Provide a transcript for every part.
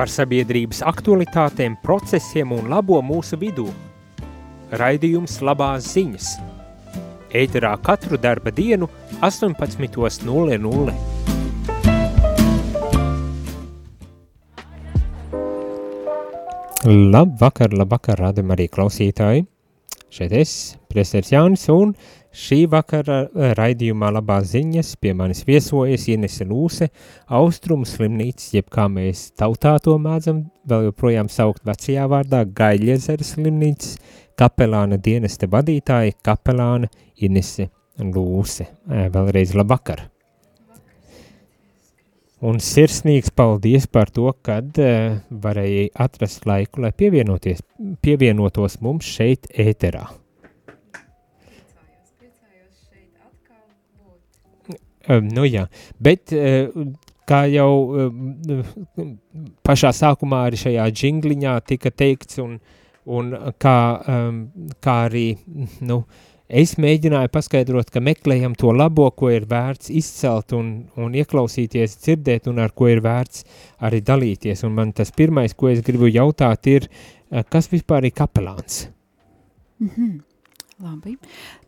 par sabiedrības aktualitātēm, procesiem un labo mūsu vidū. Raidījums labās ziņas. Ēterā katru darba dienu 18.00. Labvakar, labvakar, rādam arī klausītāji. Šeit es, priesteris Jānis, un šī vakara eh, raidījumā labās ziņas pie manis viesojas Inese Lūse, Austrumu slimnīcas, jeb kā mēs tautā to mēdzam, vēl joprojām saukt vecajā vārdā, Gaļiezeres slimnīcas, kapelāna dienesta vadītāja, kapelāna Inese Lūse. Eh, vēlreiz labvakar! Un sirsnīgs paldies par to, kad uh, varēja atrast laiku, lai pievienoties, pievienotos mums šeit ēterā. Um, nu jā, bet uh, kā jau uh, pašā sākumā arī šajā džingliņā tika teikts un, un kā, um, kā arī, nu, es mēģināju paskaidrot, ka meklējam to labo, ko ir vērts izcelt un, un ieklausīties, dzirdēt, un ar ko ir vērts arī dalīties. Un man tas pirmais, ko es gribu jautāt, ir, eh, kas vispār ir kapelāns? Mm -hmm. Labi,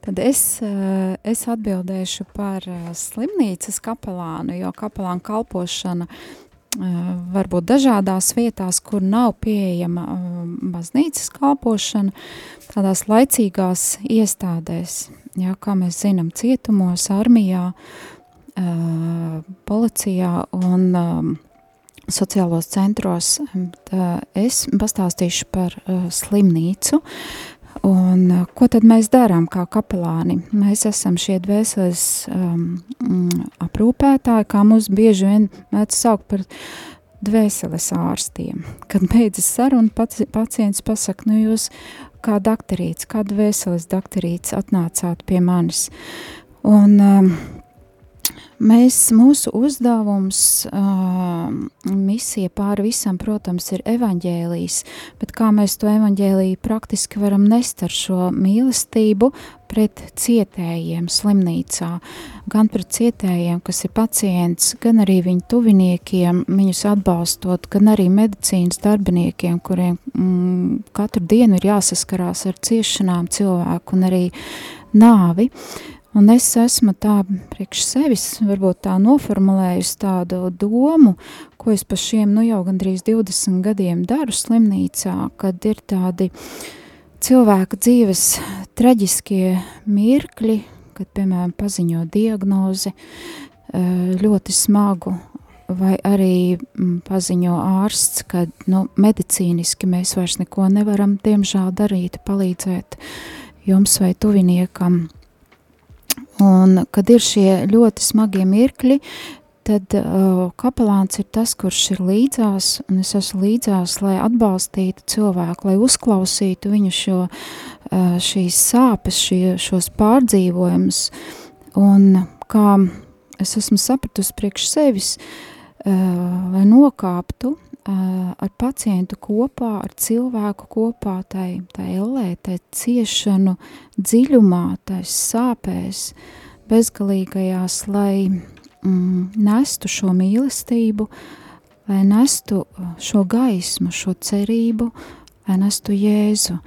tad es, eh, es atbildēšu par eh, slimnīcas kapelānu, jo kapelāna kalpošana varbūt dažādās vietās, kur nav pieejama baznīcas kalpošana, tādās laicīgās iestādēs, jā, kā mēs zinām, cietumos, armijā, policijā un sociālos centros. Es pastāstīšu par slimnīcu, Un, ko tad mēs darām kā kapelāni? Mēs esam šie dvēseles um, aprūpētāji, kā mūs bieži vien mēdz saukt par dvēseles ārstiem. Kad beidzas saruna, pacients pasaka, nu jūs kā dakterīts, kā dvēseles dakterīts atnācāt pie manis. Un um, Mēs, mūsu uzdevums, uh, misija pāri visam, protams, ir evaņģēlijs, bet kā mēs to evaņģēliju praktiski varam nest ar šo mīlestību pret cietējiem slimnīcā, gan pret cietējiem, kas ir pacients, gan arī viņu tuviniekiem, viņus atbalstot, gan arī medicīnas darbiniekiem, kuriem mm, katru dienu ir jāsaskarās ar ciešanām cilvēku un arī nāvi. Un es esmu tā priekš sevis, varbūt tā noformulējusi tādu domu, ko es pa šiem nu jau gandrīz 20 gadiem daru slimnīcā, kad ir tādi cilvēka dzīves traģiskie mirkļi, kad, piemēram, paziņo diagnozi eh, ļoti smagu, vai arī mm, paziņo ārsts, ka nu, medicīniski mēs vairs neko nevaram, diemžēl, darīt, palīdzēt jums vai tuviniekam – Un, kad ir šie ļoti smagie mirkļi, tad uh, kapelāns ir tas, kurš ir līdzās, un es esmu līdzās, lai atbalstītu cilvēku, lai uzklausītu viņu šo, uh, šīs sāpes, šie, šos pārdzīvojumus, un kā es esmu sapratusi priekš sevis, uh, lai nokāptu ar pacientu kopā, ar cilvēku kopā, tai, tai ellē, tai ciešanu dziļumā, tai sāpēs, bezgalīgajās, lai mm, nestu šo mīlestību, lai nestu šo gaismu, šo cerību, lai nestu Jēzu.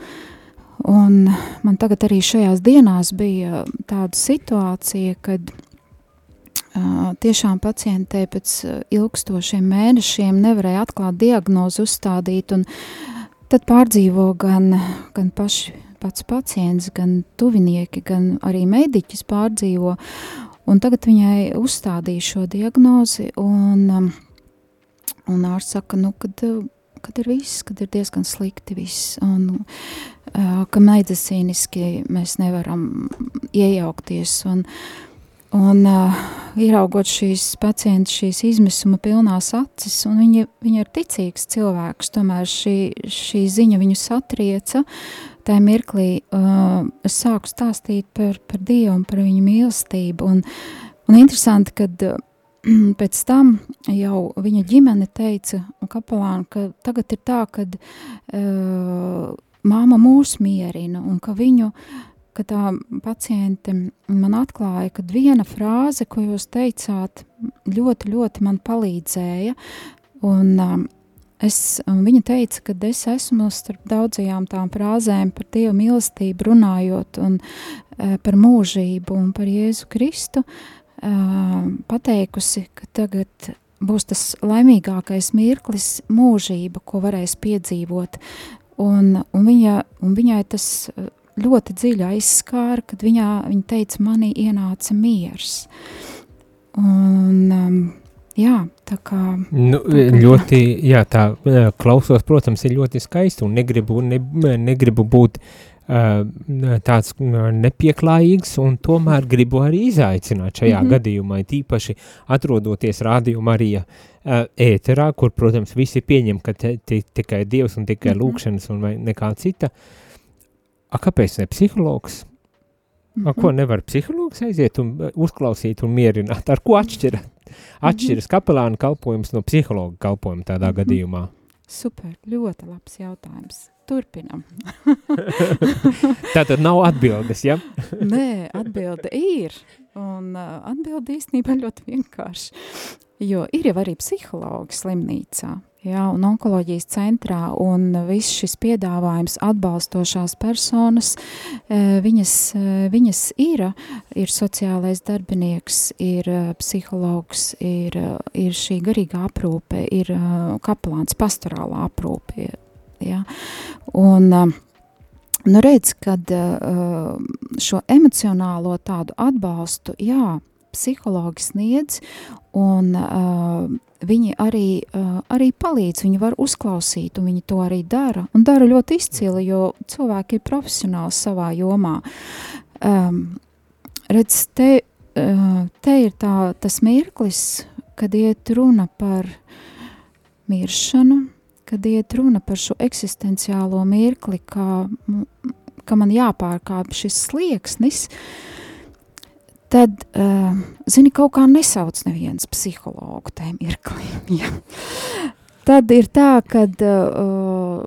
Un man tagad arī šajās dienās bija tāda situācija, kad tiešām pacientei pēc ilgstošiem mēnešiem nevarēja atklāt diagnozi uzstādīt, un tad pārdzīvo gan, gan paši pats pacients, gan tuvinieki, gan arī mediķis pārdzīvo, un tagad viņai uzstādīja šo diagnozi, un, un ārsts saka, nu, kad, kad ir viss, kad ir diezgan slikti viss, un ka medicīniski mēs nevaram iejaukties, un, Un uh, ieraugot šīs pacientu, šīs izmisuma pilnās acis, un viņa, viņa ir ticīgs cilvēks, tomēr šī, šī ziņa viņu satrieca, tajā mirklī uh, es sāku stāstīt par, par Dievu un par viņu mīlestību, un, un interesanti, kad uh, pēc tam jau viņa ģimene teica, un kapelāna, ka tagad ir tā, kad uh, māma mūs mierina, un ka viņu uh, ka tā paciente man atklāja, ka viena frāze, ko jūs teicāt, ļoti, ļoti man palīdzēja. Un um, es, viņa teica, ka es esmu starp daudzajām tām frāzēm par Dieva mīlestību runājot un uh, par mūžību un par Jēzu Kristu, uh, pateikusi, ka tagad būs tas laimīgākais mirklis mūžība, ko varēs piedzīvot. Un, un, viņa, un viņai tas ļoti dziļi aizskāra, kad viņā, viņa teica, manī ienāca miers. Un, um, jā, tā kā. Nu, tā kā ļoti, jā, tā klausos, protams, ir ļoti skaisti un negribu, ne, negribu būt uh, tāds nepieklājīgs un tomēr gribu arī izaicināt šajā mm -hmm. gadījumā, tīpaši atrodoties rādījuma arī uh, ēterā, kur, protams, visi pieņem, ka te, te, tikai Dievs un tikai mm -hmm. lūkšanas un nekā cita. Uh, A, kāpēc ne psihologs? A, ko mhm. nevar psihologs aiziet un uh, uzklausīt un mierināt? Ar ko atšķira? atšķiras kapelāna kalpojums no psihologa kalpojuma tādā mhm. gadījumā? Super, ļoti labs jautājums. Turpinam. Tātad nav atbildes, ja? Nē, atbilde ir. Un uh, atbilde īstenībā ļoti vienkārši. Jo ir jau arī psihologi slimnīcā jā, un onkoloģijas centrā, un viss šis piedāvājums atbalstošās personas, e, viņas, e, viņas ir, ir sociālais darbinieks, ir e, psihologs, ir, ir šī garīgā aprūpe, ir kapelāns pastorālā aprūpe, jā, un nu redz, kad šo emocionālo tādu atbalstu, jā, psihologi sniedz, un uh, viņi arī, uh, arī palīdz, viņi var uzklausīt, un viņi to arī dara, un dara ļoti izcili, jo cilvēki ir profesionāli savā jomā. Um, redz, te, uh, te ir tā, tas mirklis, kad iet runa par miršanu, kad iet runa par šo eksistenciālo mirkli, kā, ka man jāpārkāp šis slieksnis, uh, tad, uh, zini, kaut kā nesauc neviens psihologu tajā mirklī. Ja. Tad ir tā, kad uh,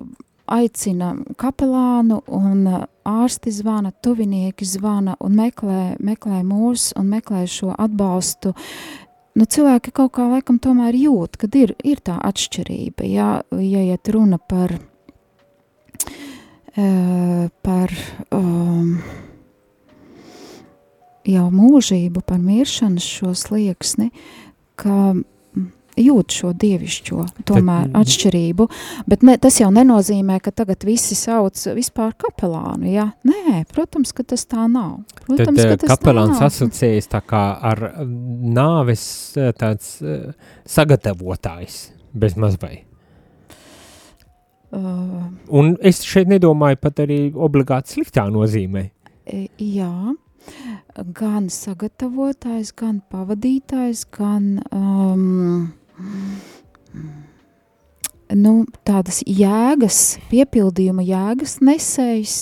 aicina kapelānu un ārsti zvana, tuvinieki zvana un meklē, meklē mūs un meklē šo atbalstu. Nu, cilvēki kaut kā laikam tomēr jūt, kad ir, ir tā atšķirība, ja, ja iet runa par, uh, par um, jau mūžību, par miršanas šo slieksni, ka jūt šo dievišķo tomēr Tad, atšķirību, bet ne, tas jau nenozīmē, ka tagad visi sauc vispār kapelānu, ja? Nē, protams, ka tas tā nav. Protams, Tad kapelāns asociējas tā kā ar nāves tāds sagatavotājs, bez mazvai. Uh, Un es šeit nedomāju pat arī obligāti sliktā nozīmē. Jā, gan sagatavotājs, gan pavadītājs, gan um, nu, tādas jēgas, piepildījuma jēgas nesējs,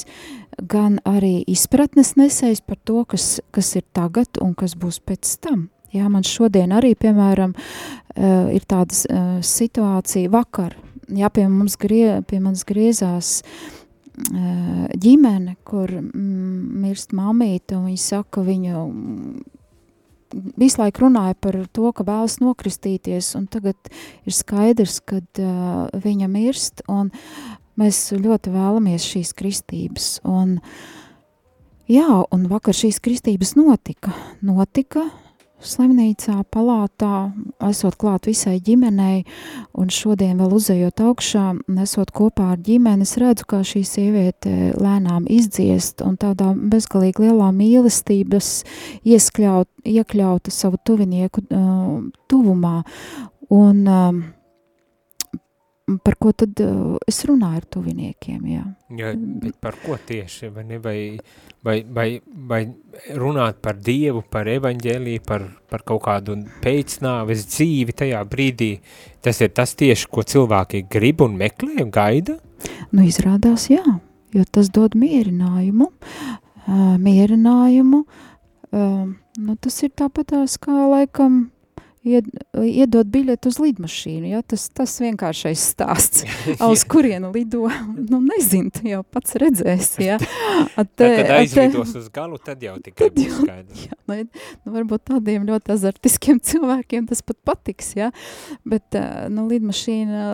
gan arī izpratnes nesējs par to, kas, kas ir tagad un kas būs pēc tam. Jā, man šodien arī, piemēram, uh, ir tāda uh, situācija vakar, jā, pie mums grie, pie manas griezās uh, ģimene, kur mm, mirst mamīte, un viņa saka, viņa visu laiku runāja par to, ka vēlas nokristīties, un tagad ir skaidrs, ka uh, viņa mirst, un mēs ļoti vēlamies šīs kristības. Un, jā, un vakar šīs kristības notika. Notika, slimnīcā, palātā, esot klāt visai ģimenei, un šodien vēl uzejot augšā, esot kopā ar ģimeni, es redzu, kā šī sieviete lēnām izdziest un tādā bezgalīgi lielā mīlestības ieskļaut, iekļauta savu tuvinieku uh, tuvumā. Un, uh, par ko tad uh, es runāju ar tuviniekiem, jā. jā bet par ko tieši, vai, ne, vai, vai, vai, vai runāt par Dievu, par evaņģēliju, par, par kaut kādu pēcnāves dzīvi tajā brīdī, tas ir tas tieši, ko cilvēki grib un meklē un gaida? Nu, izrādās jā, jo tas dod mierinājumu, uh, mierinājumu, uh, nu, tas ir tāpatās kā laikam ied, iedot biļeti uz lidmašīnu, ja, tas, tas vienkāršais stāsts, uz kurienu lido, nu nezinu, jau pats redzēsi, ja. At, tad, kad aizlidos uz galu, tad jau tikai būs skaidrs. Jā, nu, nu, varbūt tādiem ļoti azartiskiem cilvēkiem tas pat patiks, ja, bet, nu, lidmašīna,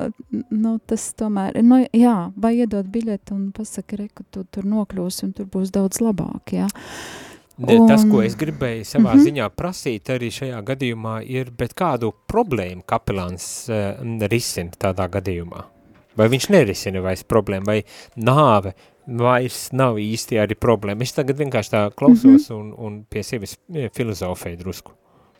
nu, tas tomēr, nu, jā, vai iedot biļeti un pasaka, re, ka tu tur nokļūsi un tur būs daudz labāk, ja. Un... Tas, ko es gribēju savā mm -hmm. ziņā prasīt arī šajā gadījumā, ir, bet kādu problēmu kapelāns uh, risina tādā gadījumā? Vai viņš nerisina vairs problēmu, vai nāve vairs nav īsti arī problēma? Es tagad vienkārši tā klausos mm -hmm. un, un pie sevis filozofēju drusku.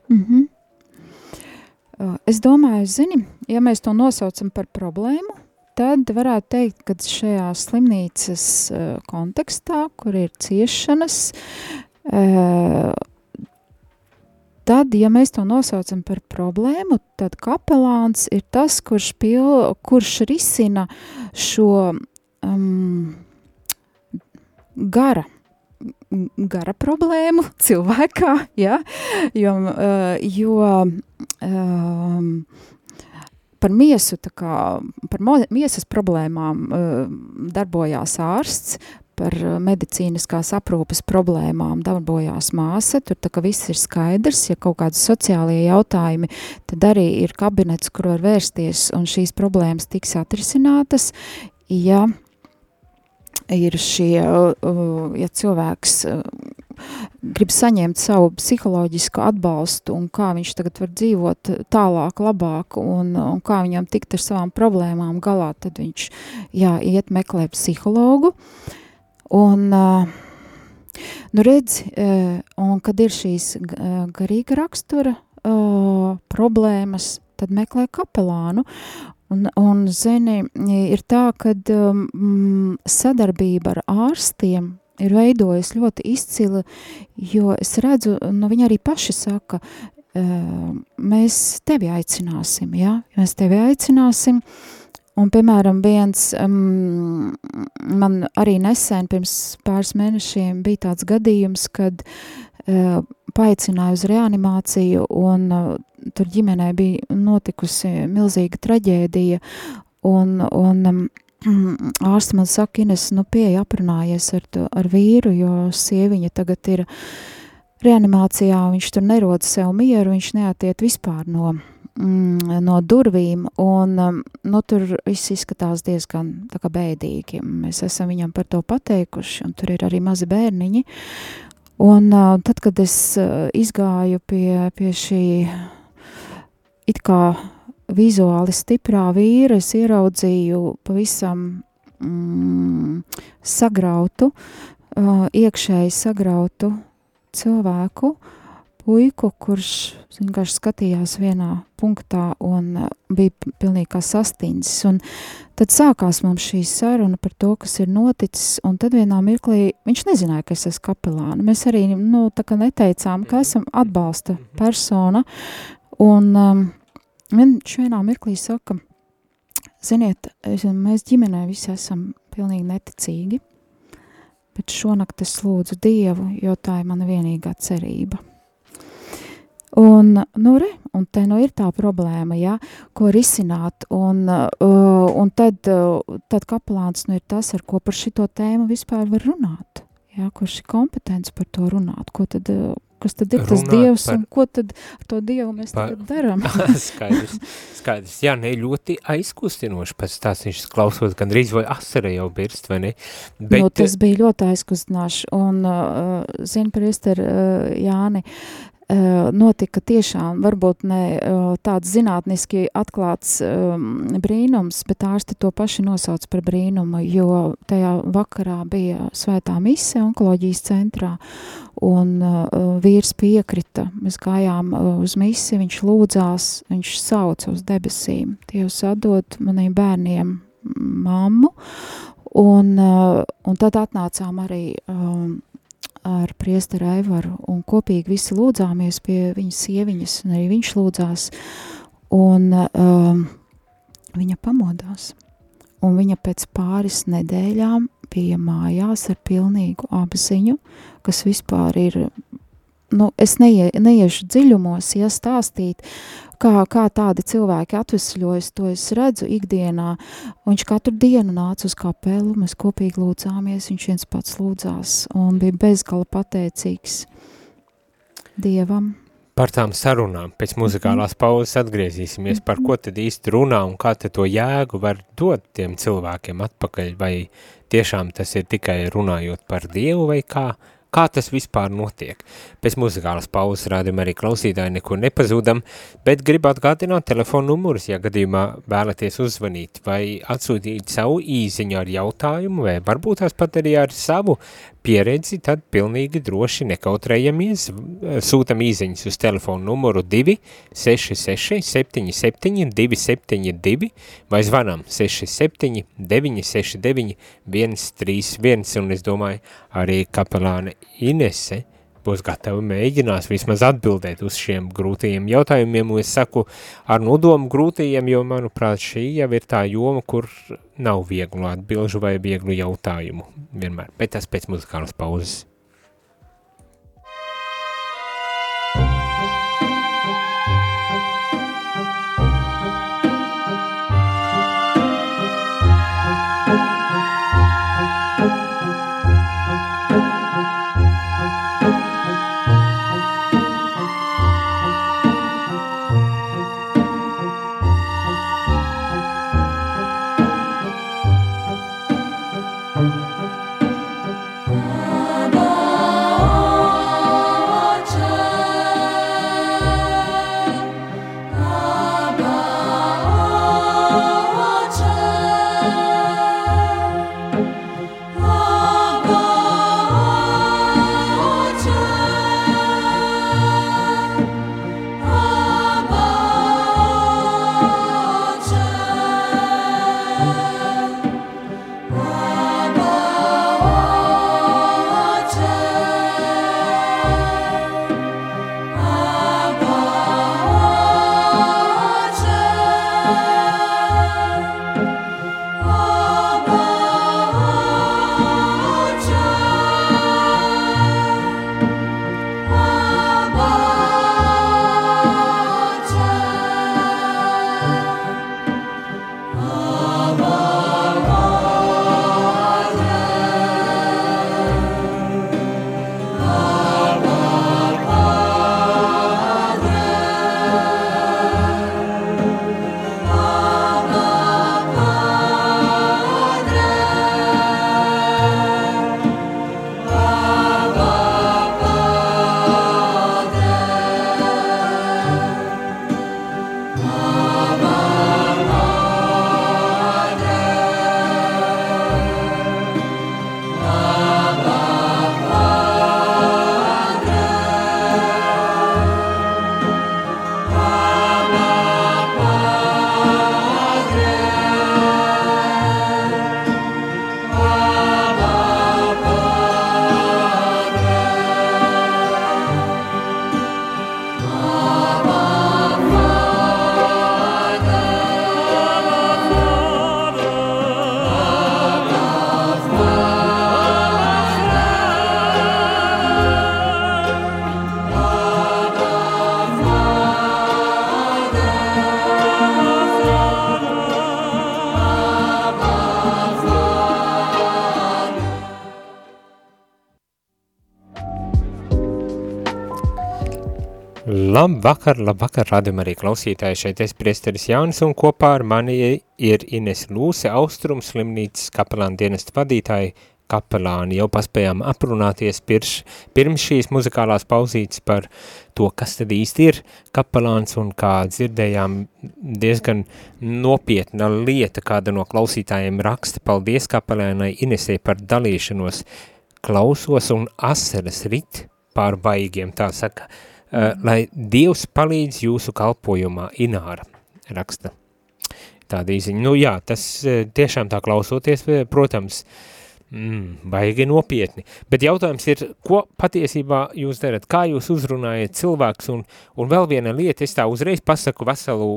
Mm -hmm. es domāju, zini, ja mēs to nosaucam par problēmu, tad varētu teikt, ka šajā slimnīcas kontekstā, kur ir ciešanas, Tad, ja mēs to nosaucam par problēmu, tad kapelāns ir tas, kurš, pil, kurš risina šo um, gara, gara problēmu cilvēkā, ja? jo, jo um, par miesu, kā par miesas problēmām darbojās ārsts, par eh, medicīniskās aprūpes problēmām. Darbojās māsa, tur tā kā viss ir skaidrs, ja kaut kādi sociālie jautājumi, tad arī ir kabinets, kur var vērsties un šīs problēmas tiks atrisinātas, ja ir šie, ja cilvēks grib saņemt savu psiholoģisku atbalstu un kā viņš tagad var dzīvot tālāk, labāk un, un kā viņam tikt ar savām problēmām galā, tad viņš, jā, iet meklē psihologu. Uh, Un, nu redz, un kad ir šīs garīga rakstura problēmas, tad meklē kapelānu. Un, un zini, ir tā, ka um, sadarbība ar ārstiem ir veidojas ļoti izcila, jo es redzu, nu viņi arī paši saka, uh, mēs tevi aicināsim, ja? mēs tevi aicināsim, uh, Un, piemēram, viens um, man arī nesen, pirms pāris mēnešiem, bija tāds gadījums, kad uh, paaicināja uz reanimāciju, un uh, tur ģimenē bija notikusi milzīga traģēdija, un, un um, ārsts man saka, Ines, nu pieeja aprunājies ar, to, ar vīru, jo sieviņa tagad ir reanimācijā, viņš tur nerod sev mieru, viņš neatiet vispār no mm, no durvīm, un um, nu, tur viss izskatās diezgan bēdīgi. Mēs esam viņam par to pateikuši, un tur ir arī mazi bērniņi. Un uh, tad, kad es uh, izgāju pie, pie šī it kā vizuāli stiprā vīra, es ieraudzīju pavisam mm, sagrautu, uh, iekšēji sagrautu cilvēku, uh, puiku, kurš vienkārši skatījās vienā punktā un uh, bija pilnīgi kā sastindzis. Un tad sākās mums šī saruna par to, kas ir noticis, un tad vienā mirklī viņš nezināja, ka es esmu kapelāna. Mēs arī, nu, tā kā neteicām, ka esam atbalsta persona, un um, viņš vienā mirklī saka, ziniet, mēs ģimenē visi esam pilnīgi neticīgi, bet šonakt es lūdzu Dievu, jo tā ir mana vienīgā cerība. Un, nu, re, un te nu ir tā problēma, ja, ko risināt, un, uh, un tad, uh, tad kapelāns nu ir tas, ar ko par šito tēmu vispār var runāt, ja, kurš ir kompetents par to runāt, ko tad, uh, kas tad ir runāt tas Dievs, par... un ko tad ar to Dievu mēs par... tagad daram. skaidrs, skaidrs, jā, ne, ļoti aizkustinoši pēc tās viņš klausot, gan drīz vai asara jau birst, vai ne? Bet... Nu, tas bija ļoti aizkustinoši, un, uh, zin, priester uh, Jāni, Eh, notika tiešām varbūt ne tāds zinātniski atklāts um, brīnums, bet ārsti to paši nosauc par brīnumu, jo tajā vakarā bija svētā mise onkoloģijas centrā, un vīrs piekrita, mēs gājām uz misi, viņš lūdzās, viņš sauca uz debesīm, Dievs atdod maniem bērniem mammu, un, un tad atnācām arī um, ar priesteru Aivaru un kopīgi visi lūdzāmies pie viņas sieviņas, un arī viņš lūdzās, un um, viņa pamodās. Un viņa pēc pāris nedēļām bija mājās ar pilnīgu apziņu, kas vispār ir nu, es neie, neiešu dziļumos, ja stāstīt, kā, kā tādi cilvēki atvesļojas, to es redzu ikdienā. Viņš katru dienu nāca uz kapelu, mēs kopīgi lūdzāmies, viņš viens pats lūdzās un bija bezgala pateicīgs Dievam. Par tām sarunām pēc muzikālās pauzes atgriezīsimies, par ko tad īsti runā un kā tad to jēgu var dot tiem cilvēkiem atpakaļ, vai tiešām tas ir tikai runājot par Dievu vai kā, kā tas vispār notiek. Pēc muzikālas pauzes rādījumā arī klausītāji neko nepazūdam, bet gribu atgādināt telefonu numurus, ja gadījumā vēlaties uzvanīt vai atsūtīt savu īziņu ar jautājumu, vai varbūt tās pat arī ar savu pieredzi, tad pilnīgi droši nekautrējamies, sūtam īziņas uz telefonu numuru 266 77 272 vai zvanam 67 969 131 un es domāju arī kapelāne Inese būs gatavi mēģinās vismaz atbildēt uz šiem grūtajiem jautājumiem, un es saku ar nodomu grūtajiem, jo, manuprāt, šī jau ir tā joma, kur nav vieglu atbilžu vai vieglu jautājumu vienmēr, bet tas pēc muzikālas pauzes. Labvakar, labvakar, radam arī klausītāji šeit es priesteris Jānis un kopā ar mani ir Ines Lūse, Austrum slimnīcas kapelāna dienesta vadītāji kapelāni. Jau paspējām aprunāties pirš, pirms šīs muzikālās pauzītes par to, kas tad īsti ir kapelāns un kā dzirdējām diezgan nopietna lieta, kāda no klausītājiem raksta. Paldies kapelēnai Inesē par dalīšanos klausos un asaras rit pār baigiem, tā saka, lai Dievs palīdz jūsu kalpojumā, Ināra raksta tāda īziņa. Nu jā, tas tiešām tā klausoties, protams, Mm, baigi nopietni. Bet jautājums ir, ko patiesībā jūs darat? Kā jūs uzrunājat cilvēks? Un, un vēl viena lieta, es tā uzreiz pasaku veselu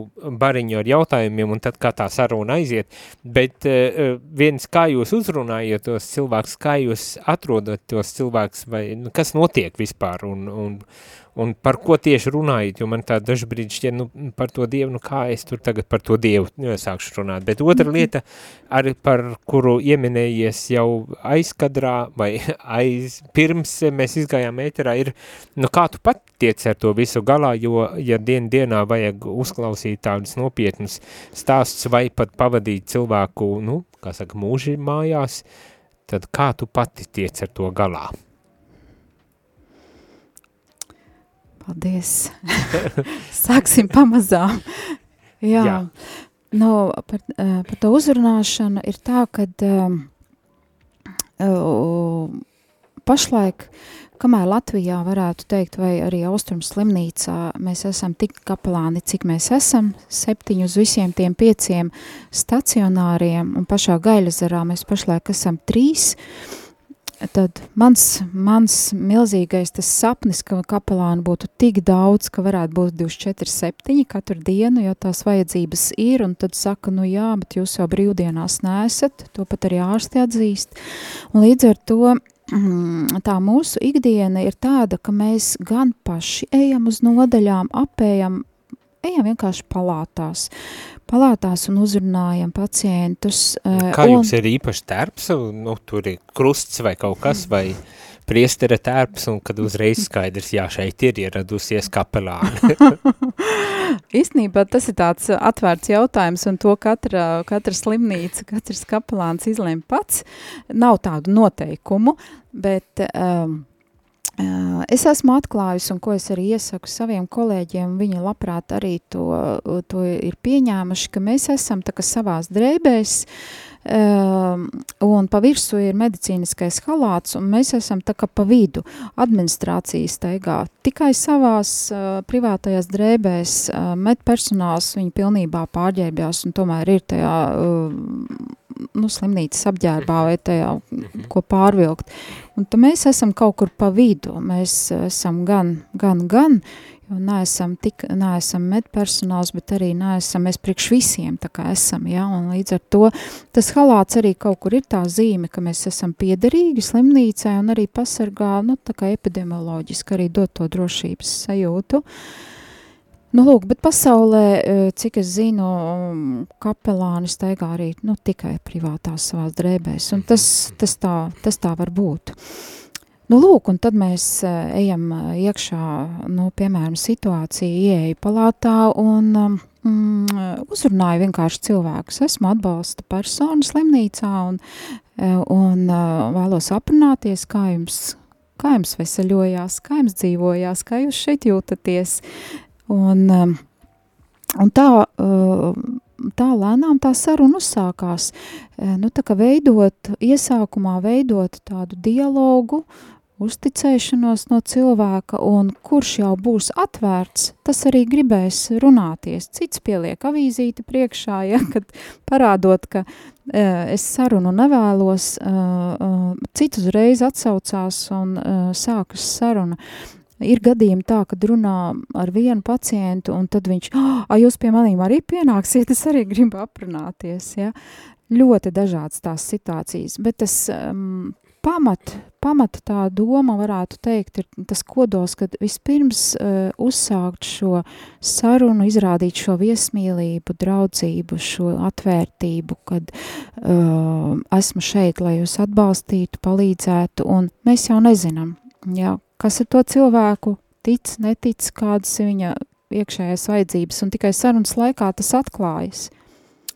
bariņu ar jautājumiem, un tad kā tā saruna aiziet, bet uh, viens, kā jūs uzrunājat tos cilvēkus, kā jūs atrodat tos cilvēkus, vai nu, kas notiek vispār, un, un, un par ko tieši runājat, jo man tā dažbrīd šķiet, nu, par to Dievu, nu kā es tur tagad par to Dievu nu, sākšu runāt. Bet otra mhm. lieta, arī par kuru ieminējies jau aizkadrā vai aiz, pirms mēs izgājām ēterā, ir, nu kā tu pat tiec ar to visu galā, jo, ja dien dienā vajag uzklausīt tādus nopietnus stāstus vai pat pavadīt cilvēku, nu, kā saka, mūži mājās, tad kā tu pati tiec ar to galā? Paldies. Sāksim pamazām. Jā. Jā. No, par, uh, par to uzrunāšanu ir tā, ka uh, pašlaik, kamēr Latvijā varētu teikt, vai arī Austrum slimnīcā, mēs esam tik kapelāni, cik mēs esam, septiņi uz visiem tiem pieciem stacionāriem, un pašā Gaļazarā mēs pašlaik esam trīs, uh, tad mans, mans milzīgais tas sapnis, ka kapelāni būtu tik daudz, ka varētu būt 24-7 katru dienu, jo tās vajadzības ir, un tad saka, nu jā, bet jūs jau brīvdienās nesat, to pat arī ārsti atzīst, un līdz ar to mm, tā mūsu ikdiena ir tāda, ka mēs gan paši ejam uz nodaļām, apējam, ejam vienkārši palātās, palātās un uzrunājam pacientus. Eh, Kā jums un, ir īpaši tērps, nu, tur ir krusts vai kaut kas, vai priestera tērps, un kad uzreiz skaidrs, jā, šeit ir ieradusies kapelāni. Īstenībā tas ir tāds atvērts jautājums, un to katra, katra slimnīca, katrs kapelāns izlēma pats. Nav tādu noteikumu, bet... Um, Es esmu atklājusi, un ko es arī iesaku saviem kolēģiem, viņi labprāt arī to, to ir pieņēmuši, ka mēs esam tā kā savās drēbēs, um, un pa virsu ir medicīniskais halāts, un mēs esam tā kā pa vidu administrācijas taigā. Tikai savās uh, privātajās drēbēs uh, medpersonāls viņi pilnībā pārģērbjās, un tomēr ir tajā uh, nu, slimnīcas apģērbā vai tajā, ko pārvilkt. Un tad mēs esam kaut kur pa vidu, mēs esam gan, gan, gan, jo neesam tik, neesam medpersonāls, bet arī neesam, mēs priekš visiem tā kā esam, ja, un līdz ar to tas halāts arī kaut kur ir tā zīme, ka mēs esam piederīgi slimnīcai un arī pasargā, nu, tā kā epidemioloģiski arī dot to drošības sajūtu. Uh, Nu, lūk, bet pasaulē, eh, cik es zinu, kapelāni staigā arī nu, tikai privātās savās drēbēs, un tas, tas, tā, tas tā var būt. Nu, lūk, un tad mēs eh, ejam eh, iekšā, nu, piemēram, situācija ieeja palātā un mm, uzrunāju vienkārši cilvēkus. Esmu atbalsta persona slimnīcā un, un vēlos aprunāties, kā jums, kā jums veseļojās, kā jums dzīvojās, kā jūs šeit jūtaties, Un, um, un tā, uh, tā lēnām tā saruna uzsākās. Uh, nu, tā kā veidot, iesākumā veidot tādu dialogu, uzticēšanos no cilvēka, un kurš jau būs atvērts, tas arī gribēs runāties. Cits pieliek avīzīti priekšā, ja, kad parādot, ka e, es sarunu nevēlos, e, e, cits uzreiz atsaucās un e, sākas saruna. Ir gadījumi tā, kad runā ar vienu pacientu, un tad viņš, ah, jūs pie manīm arī pienāksiet, es arī gribu aprunāties, ja. Ļoti dažādas tās situācijas, bet tas um, pamat, pamat tā doma, varētu teikt, ir tas kodols, kad vispirms uh, uzsākt šo sarunu, izrādīt šo viesmīlību, draudzību, šo atvērtību, kad uh, esmu šeit, lai jūs atbalstītu, palīdzētu, un mēs jau nezinām, jā, kas ar to cilvēku tic, netic, kādas ir viņa iekšējās vajadzības, un tikai sarunas laikā tas atklājas.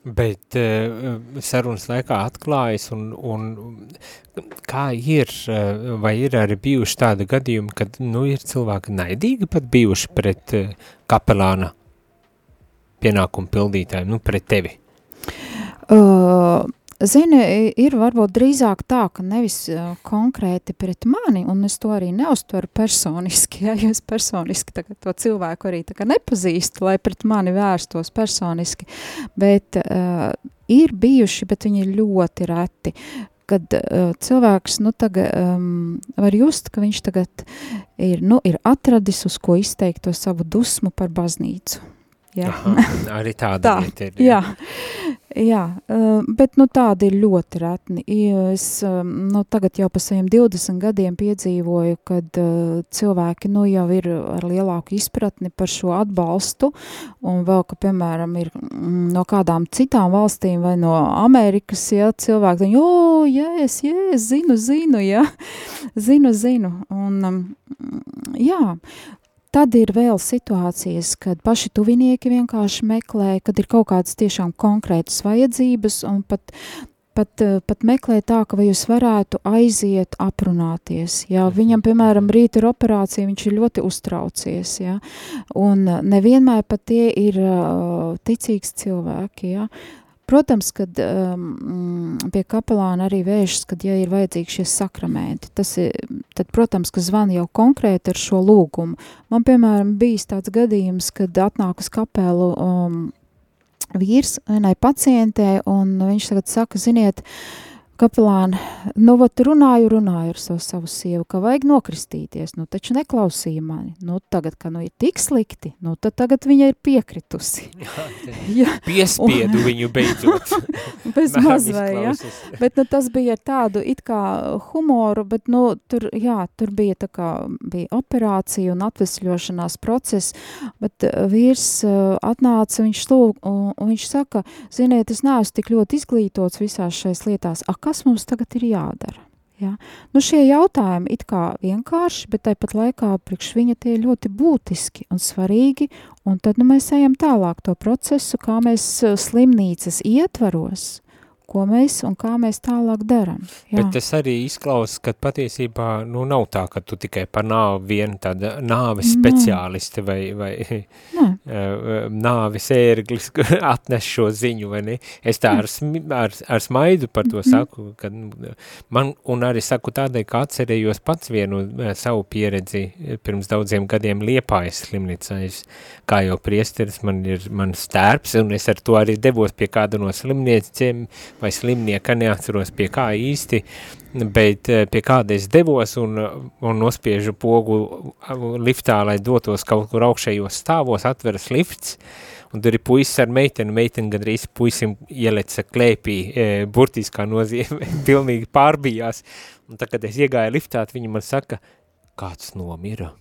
Bet uh, sarunas laikā atklājas, un, un kā ir, uh, vai ir arī bijuši tādi gadījumi, kad, nu, ir cilvēki naidīgi pat bijuši pret uh, kapelāna pienākumu pildītājiem, nu, pret tevi? Uh, Zini, ir varbūt drīzāk tā, ka nevis uh, konkrēti pret mani, un es to arī neuztveru personiski, ja, jo es personiski tagad to cilvēku arī tā kā nepazīstu, lai pret mani vērstos personiski, bet uh, ir bijuši, bet viņi ir ļoti reti, kad uh, cilvēks, nu, tagad um, var just, ka viņš tagad ir, nu, ir atradis, uz ko izteikt to savu dusmu par baznīcu. Ja? Aha, arī tāda Tā, lieta ir. Jā, jā uh, bet nu, tādi ir ļoti retni. Es um, nu, tagad jau pa saviem 20 gadiem piedzīvoju, kad uh, cilvēki nu, jau ir ar lielāku izpratni par šo atbalstu un vēl, ka, piemēram, ir mm, no kādām citām valstīm vai no Amerikas, ja cilvēki, viņi, o, jēs, jēs, zinu, zinu, ja, zinu, zinu. Un, um, jā, Tad ir vēl situācijas, kad paši tuvinieki vienkārši meklē, kad ir kaut kādas tiešām konkrētas vajadzības un pat, pat, eh, pat meklē tā, ka vai jūs varētu aiziet aprunāties. Jā, mhm. viņam, piemēram, rīt ir operācija, viņš ir ļoti uztraucies, jā, un nevienmēr pat tie ir uh, ticīgs cilvēki, jā. Protams, kad um, pie kapelāna arī vēršas, kad ja ir vajadzīgi šie sakramenti, tas ir, tad, protams, ka zvana jau konkrēti ar šo lūgumu. Man, piemēram, bijis tāds gadījums, kad atnāk uz kapelu um, vīrs vienai pacientē, un viņš tagad saka, ziniet, uh, kapelāni, nu, vat runāju, runāju ar savu, savu sievu, ka vajag nokristīties, nu, taču neklausīja mani. Nu, tagad, ka nu ir tik slikti, nu, tad tagad viņa ir piekritusi. Jā, Piespiedu un, viņu beidzot. Bez mazvai, ja. Bet, nu, tas bija tādu it kā humoru, bet, nu, tur, jā, tur bija tā kā, bija operācija un atvesļošanās process, bet uh, vīrs uh, atnāca, viņš lūg, un, un viņš saka, ziniet, es neesmu tik ļoti izglītots visās šais lietās, a, kas mums tagad ir jādara? Ja? Nu, šie jautājumi it kā vienkārši, bet tāpat laikā priekš viņa tie ir ļoti būtiski un svarīgi, un tad nu, mēs ejam tālāk to procesu, kā mēs eh, slimnīcas ietvaros ko mēs un kā mēs tālāk daram. Jā. Bet tas arī izklausas, ka patiesībā nu, nav tā, ka tu tikai par nāvi vien tāda nāves speciālisti vai, vai uh, nāves ērglis atnes šo ziņu, vai ne? Es tā ar, ar, ar smaidu par to -hmm. saku, kad man, un arī saku tādēļ, ka atcerējos pats vienu uh, savu pieredzi pirms daudziem gadiem Liepājas slimnīcā. Es, kā jau priesteris, man ir mans tērps, un es ar to arī devos pie kāda no slimnieciem, vai slimnieka, neatceros pie kā īsti, bet eh, pie kāda es devos un, un nospiežu pogu liftā, lai dotos kaut kur augšējos stāvos, atveras lifts, un tur ir puisis ar meiteni, meiteni gandrīz puisim ieleca klēpī, e, burtiskā nozīme, pilnīgi pārbījās, un tad, kad es iegāju liftā, viņi man saka, kāds nomira.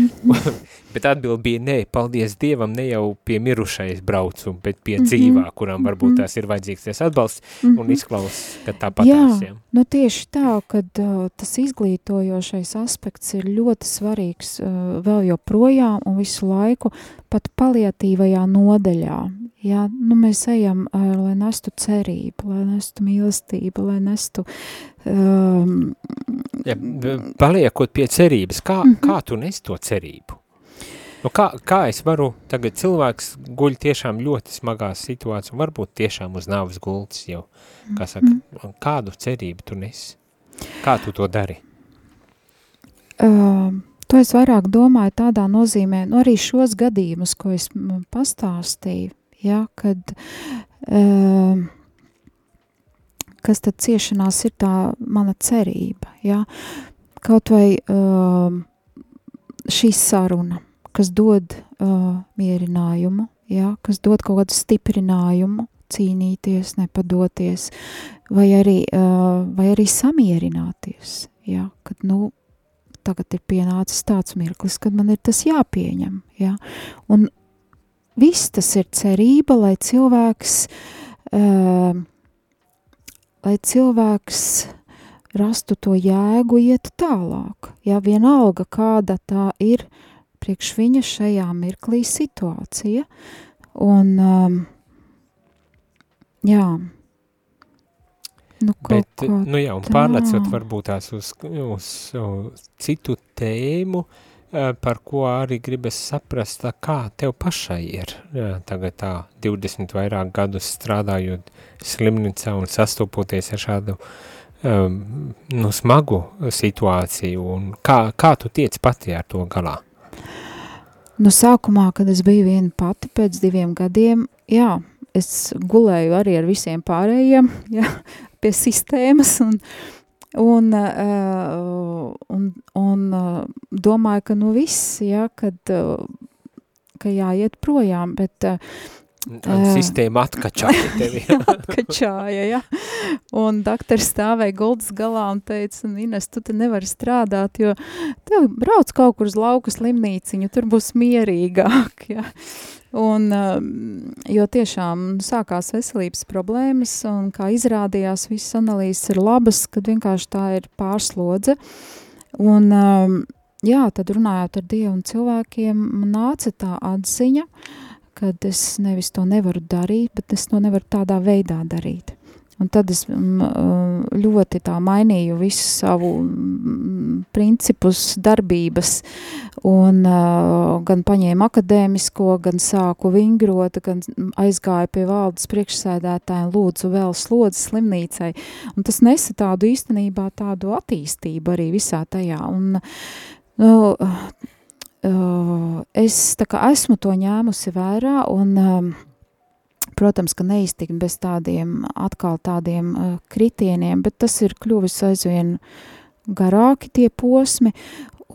bet atbild bija, nē, paldies Dievam, ne jau pie mirušais braucu, bet pie mm -hmm. dzīvā, kuram varbūt tās ir vajadzīgs tas atbalsts, mm -hmm. un izklaus, ka tāpat jā, jā. nu tieši tā, kad uh, tas izglītojošais aspekts ir ļoti svarīgs uh, vēl joprojām un visu laiku pat paliatīvajā nodaļā, Jā, nu mēs ejam, uh, lai nestu cerību, lai nestu mīlestību, lai nestu... Um, ja, paliekot pie cerības, kā, mm -hmm. kā tu nes to cerību? Nu, kā, kā es varu, tagad cilvēks guļ tiešām ļoti smagā situācijā, varbūt tiešām uz nāves gultas jau, kā saka, mm -hmm. kādu cerību tu nes? Kā tu to dari? Um, to es vairāk domāju tādā nozīmē, nu arī šos gadījumus, ko es pastāstīju, ja, kad, um, kas tad ciešanās ir tā mana cerība, ja, kaut vai um, šī saruna, kas dod uh, mierinājumu, ja, kas dod kaut kādu stiprinājumu, cīnīties, nepadoties, vai arī, uh, vai arī samierināties, ja, kad, nu, tagad ir pienācis tāds mirklis, kad man ir tas jāpieņem, ja, un Viss tas ir cerība, lai cilvēks, uh, lai cilvēks rastu to jēgu iet tālāk. Ja vienalga, kāda tā ir priekš viņa šajā mirklī situācija. Un, um, jā, Nu, Bet, nu jā, un pārlecot varbūt tās uz, uz, uz citu tēmu, uh, par ko arī gribas saprast, kā tev pašai ir tagad tā 20 vairāk gadus strādājot slimnicā un sastopoties ar šādu um, nu, smagu situāciju, un kā, kā tu tiec pati ar to galā? Nu, sākumā, kad es biju viena pati pēc diviem gadiem, jā, es gulēju arī ar visiem pārējiem, ja, pie sistēmas un, un, uh, un, un uh, domāju, ka nu viss, ja, kad, uh, ka jāiet projām, bet uh, Sistēma atkačāja tevi. atkačāja, ja. Un doktors stāvēja guldas galā un teica, Ines, tu te nevari strādāt, jo tev brauc kaut kur uz lauku slimnīciņu, tur būs mierīgāk, ja. Un, jo tiešām sākās veselības problēmas, un kā izrādījās, visas analīzes ir labas, kad vienkārši tā ir pārslodze. Un, jā, tad runājot ar Dievu un cilvēkiem, nāca tā atziņa, uh, kad es nevis to nevaru darīt, bet es to nevaru tādā veidā darīt. Un tad es mm, ļoti tā mainīju visu savu mm, principus, darbības, un uh, gan paņēmu akadēmisko, gan sāku vingrot, gan aizgāju pie valdes priekšsēdētāja un lūdzu vēl slodzi slimnīcai. Un tas nesa tādu īstenībā tādu attīstību arī visā tajā. Un, nu, es kā esmu to ņēmusi vērā un, um, protams, ka neiztikt bez tādiem atkal tādiem uh, kritieniem, bet tas ir kļuvis aizvien garāki tie posmi,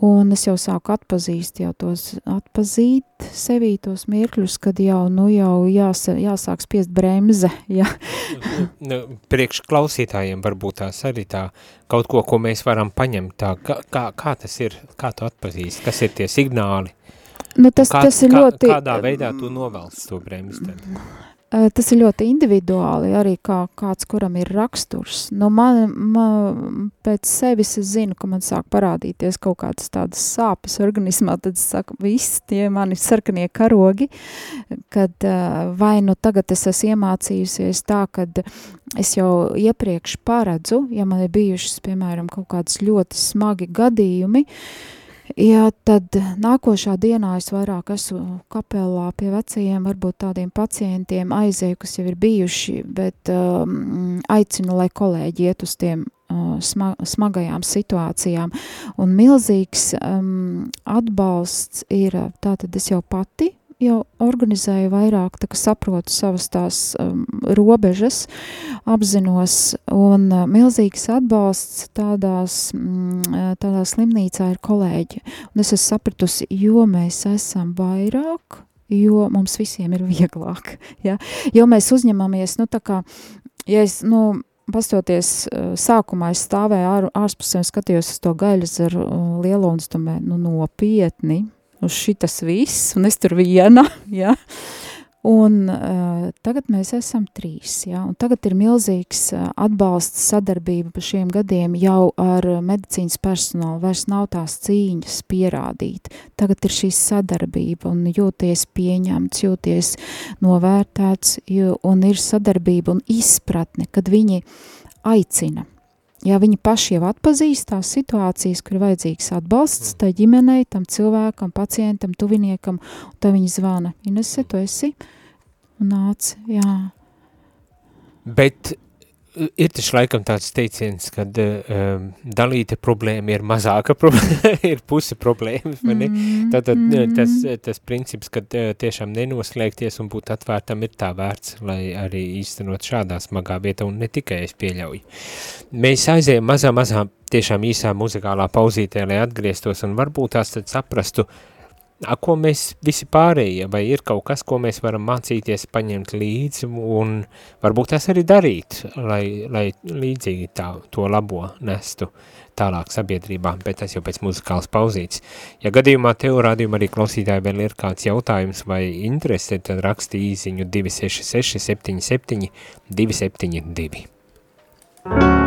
Un es jau sāku atpazīst, jau tos atpazīt sevī tos mirkļus, kad jau, nu, jau jās, jāsāk spiest bremze, ja. nu, priekš klausītājiem varbūt tās arī tā kaut ko, ko mēs varam paņemt tā, kā, kā, kā tas ir, kā tu atpazīst, kas ir tie signāli? Nu, tas, kā, tas ir kā, ļoti... Kādā veidā tu novelc to bremzi tad? Tas ir ļoti individuāli, arī kā kāds, kuram ir raksturs. Nu, man, man, pēc sevis es zinu, ka man sāk parādīties kaut kādas tādas sāpes organismā, tad es saku, viss tie mani sarkanie karogi, kad vai nu tagad es esmu iemācījusies tā, kad es jau iepriekš paredzu, ja man ir bijušas, piemēram, kaut kādas ļoti smagi gadījumi, uh, Ja tad nākošā dienā es vairāk esmu kapelā pie vecajiem, varbūt tādiem pacientiem aizēju, kas jau ir bijuši, bet um, aicinu, lai kolēģi iet uz tiem uh, sma smagajām situācijām. Un milzīgs um, atbalsts ir, tātad es jau pati jau organizēju vairāk, tā kā saprotu savas tās um, robežas, apzinos, un uh, milzīgs atbalsts tādās, mm, tādā slimnīcā ir kolēģi. Un es esmu sapratusi, jo mēs esam vairāk, jo mums visiem ir vieglāk, ja? jo mēs uzņemamies, nu tā kā, ja es, nu, pastoties uh, sākumā es stāvēju ār, ārspusē un skatījos uz to gaļas ar uh, lielo un es domāju, nu nopietni, uz šitas viss, un es tur viena, ja, un uh, tagad mēs esam trīs, ja, un tagad ir milzīgs uh, atbalsts sadarbība pa šiem gadiem jau ar medicīnas personālu, vairs nav tās cīņas pierādīt, tagad ir šī sadarbība un jūties pieņemts, jūties novērtēts, jo, un ir sadarbība un izpratne, kad viņi aicina, ja viņi paši jau atpazīst tās situācijas, kur ir vajadzīgs atbalsts tai ģimenei, tam cilvēkam, pacientam, tuviniekam, un tad viņi zvana, Inese, tu esi? Un nāc, jā. Bet ir taču laikam tāds teiciens, kad um, dalīta problēma ir mazāka problēma, ir puse problēmas, vai ne? Tātad mm. tas, tas princips, ka tiešām nenoslēgties un būt atvērtam ir tā vērts, lai arī īstenot šādā smagā vietā un ne tikai es pieļauju. Mēs aizējam mazā, mazā tiešām īsā muzikālā pauzītē, lai atgrieztos un varbūt tās tad saprastu, uh, A, ko mēs visi pārējie, vai ir kaut kas, ko mēs varam mācīties paņemt līdzi un varbūt tas arī darīt, lai, lai līdzīgi tā, to labo nestu tālāk sabiedrībā, bet tas jau pēc muzikālas pauzītes. Ja gadījumā tev rādījumā arī klausītāji vēl ir kāds jautājums vai interese, tad raksti īziņu 266 77 272.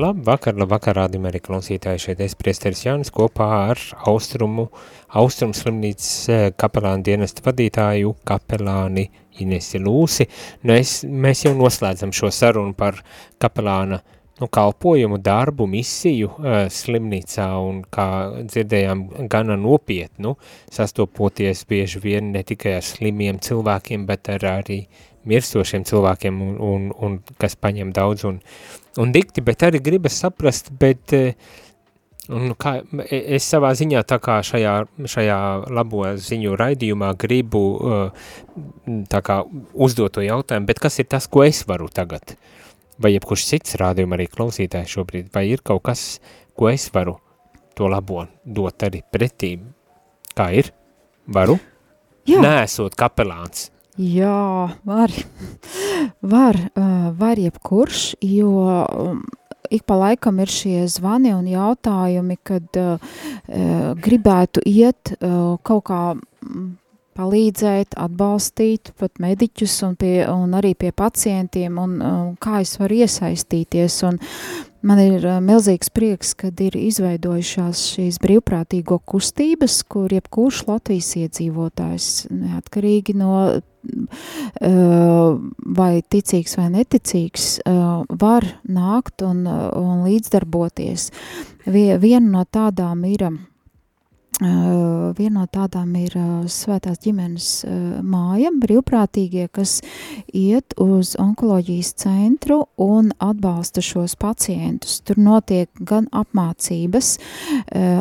Labvakar, labvakar, rādījumā arī klausītāji šeit es priesteris Jānis kopā ar austrumu, austrumu slimnīcas eh, kapelānu dienestu vadītāju kapelāni Inesi Lūsi. Nu, es, mēs jau noslēdzam šo sarunu par kapelāna nu, kalpojumu, darbu, misiju uh, slimnīcā un, kā dzirdējām, gana nopietnu, sastopoties bieži vien ne tikai ar slimiem cilvēkiem, bet ar arī mirstošiem cilvēkiem un, un, un kas paņem daudz un, un dikti, bet arī gribas saprast, bet eh, un, kā, e, es savā ziņā tā kā šajā, šajā labo ziņu raidījumā gribu eh, tā kā uzdot to jautājumu, bet kas ir tas, ko es varu tagad? Vai jebkurš cits rādījuma arī klausītājs šobrīd, vai ir kaut kas, ko es varu to labo dot arī pretī? Kā ir? Varu? Jā. Nēsot kapelāns. Jā, var, var, var jebkurš, jo ik pa laikam ir šie zvani un jautājumi, kad uh, gribētu iet uh, kaut kā palīdzēt, atbalstīt pat mediķus un, pie, un arī pie pacientiem un, un kā es varu iesaistīties. Un Man ir uh, milzīgs prieks, kad ir izveidojušās šīs brīvprātīgo kustības, kur jebkurš Latvijas iedzīvotājs, neatkarīgi no vai ticīgs vai neticīgs, var nākt un, un līdzdarboties. Viena no tādām ir viena no tādām ir Svētās ģimenes māja, brīvprātīgie, kas iet uz onkoloģijas centru un atbalsta šos pacientus. Tur notiek gan apmācības,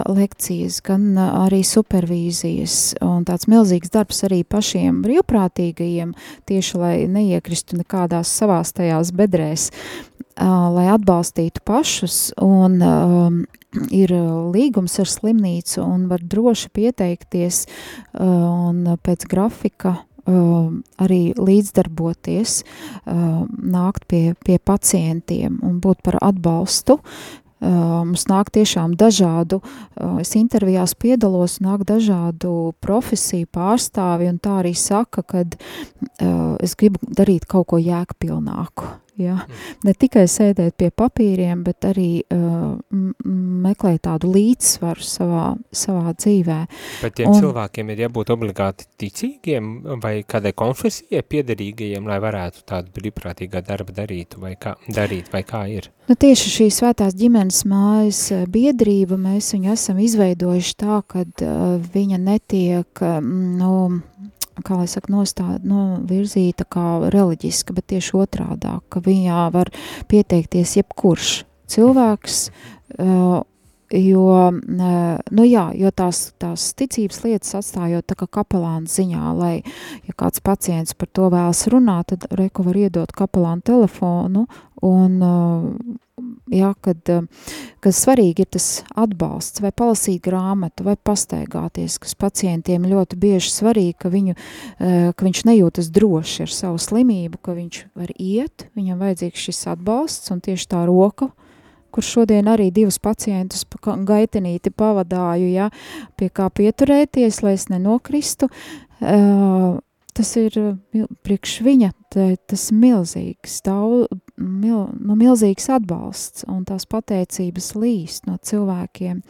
lekcijas, gan arī supervīzijas, un tāds milzīgs darbs arī pašiem brīvprātīgajiem, tieši lai neiekristu nekādās savās tajās bedrēs, lai atbalstītu pašus, un ir līgums ar slimnīcu un var droši pieteikties un pēc grafika arī līdzdarboties, nākt pie, pie pacientiem un būt par atbalstu. Mums nāk tiešām dažādu, es intervijās piedalos, nāk dažādu profesiju pārstāvi un tā arī saka, kad es gribu darīt kaut ko jēgpilnāku Ja? Mm. Ne tikai sēdēt pie papīriem, bet arī uh, meklēt tādu līdzsvaru savā, savā dzīvē. Bet tiem un, cilvēkiem ir jābūt obligāti ticīgiem vai kādai konfesijai piederīgajiem, lai varētu tādu brīvprātīgā darba darīt vai kā, darīt, vai kā ir? Nu, tieši šī svētās ģimenes mājas uh, biedrība, mēs viņu esam izveidojuši tā, ka uh, viņa netiek, mm, nu, kā lai saka, nostāda, nu, virzīta kā reliģiska, bet tieši otrādāk, ka viņā var pieteikties jebkurš cilvēks, uh, jo, uh, nu jā, jo tās, tās ticības lietas atstājot tā kā kapelāna ziņā, lai, ja kāds pacients par to vēlas runāt, tad reku var iedot kapelāna telefonu un uh, ja, kad, eh, kad svarīgi ir tas atbalsts, vai palasīt grāmatu, vai pastaigāties, kas pacientiem ļoti bieži svarīgi, ka, viņu, eh, ka viņš nejūtas droši ar savu slimību, ka viņš var iet, viņam vajadzīgs šis atbalsts, un tieši tā roka, kur šodien arī divus pacientus gaitenīti pavadāju, ja, pie kā pieturēties, lai es nenokristu, uh, tas ir priekš viņa tas milzīgs, daudz, mil, nu, milzīgs atbalsts un tās pateicības līst no cilvēkiem.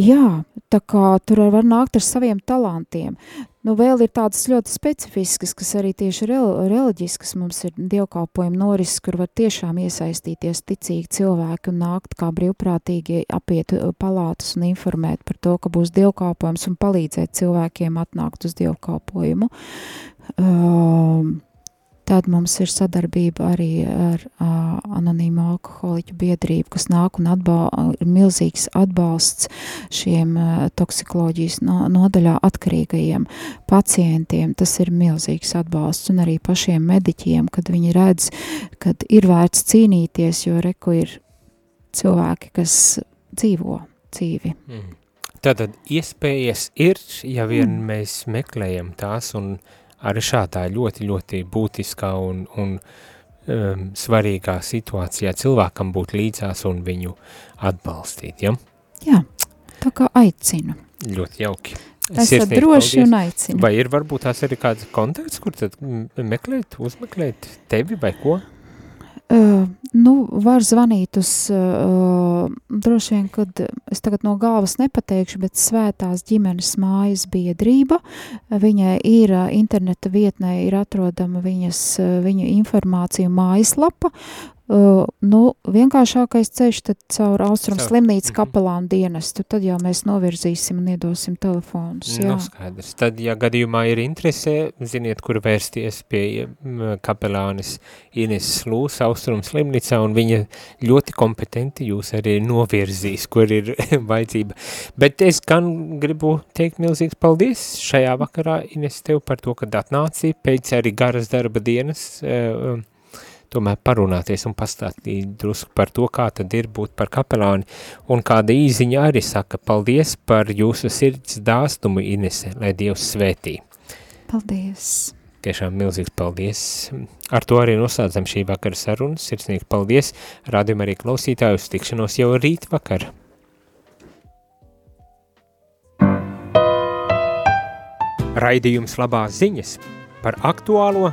Jā, tā kā tur var nākt ar saviem talantiem. Nu, vēl ir tādas ļoti specifiskas, kas arī tieši rel, reliģiskas mums ir dievkalpojuma norises, kur var tiešām iesaistīties ticīgi cilvēki un nākt kā brīvprātīgi apiet uh, palātas un informēt par to, ka būs dievkalpojums un palīdzēt cilvēkiem atnākt uz dievkalpojumu. Um, Tad mums ir sadarbība arī ar uh, anonīmu alkoholiķu biedrību, kas nāk un atbal, ir milzīgs atbalsts šiem uh, toksikoloģijas no, nodaļā atkarīgajiem pacientiem. Tas ir milzīgs atbalsts un arī pašiem mediķiem, kad viņi redz, kad ir vērts cīnīties, jo reku ir cilvēki, kas dzīvo dzīvi. Mm. Tātad iespējas ir, ja vien mm. mēs meklējam tās un arī šādā ļoti, ļoti būtiskā un, un um, svarīgā situācijā cilvēkam būt līdzās un viņu atbalstīt, ja? Jā, tā kā aicinu. Ļoti jauki. Esat droši paldies. un aicinu. Vai ir varbūt tās arī kāds kontakts, kur tad meklēt, uzmeklēt tevi vai ko? Uh, nu, var zvanīt uz, uh, droši vien, kad es tagad no galvas nepateikšu, bet Svētās ģimenes mājas biedrība. Viņai ir uh, interneta vietnē, ir atrodama viņas, uh, viņa informācija mājaslapa, Uh, nu, vienkāršākais ceļš tad caur Austrum slimnīcu mhm. kapelānu dienestu, tad jau mēs novirzīsim un iedosim telefonus. Jā. Nu, skaidrs. Tad, ja gadījumā ir interesē, ziniet, kur vērsties pie kapelānis Ines Lūs Austrum slimnīcā, un viņa ļoti kompetenti jūs arī novirzīs, kur ir vajadzība. Bet es gan gribu teikt milzīgs paldies šajā vakarā, Ines, tev par to, kad atnāci pēc arī garas darba dienas, uh, tomēr parunāties un pastāstīt drusku par to, kā tad ir būt par kapelāni, un kāda īziņa arī saka, paldies par jūsu sirds dāstumu, Inese, lai Dievs svētī. Paldies! Tiešām milzīgs paldies. Ar to arī noslēdzam šī vakara sarunas. Sirsnīgi paldies. Rādījum arī klausītājus tikšanos jau rīt vakar. Raidījums labās ziņas par aktuālo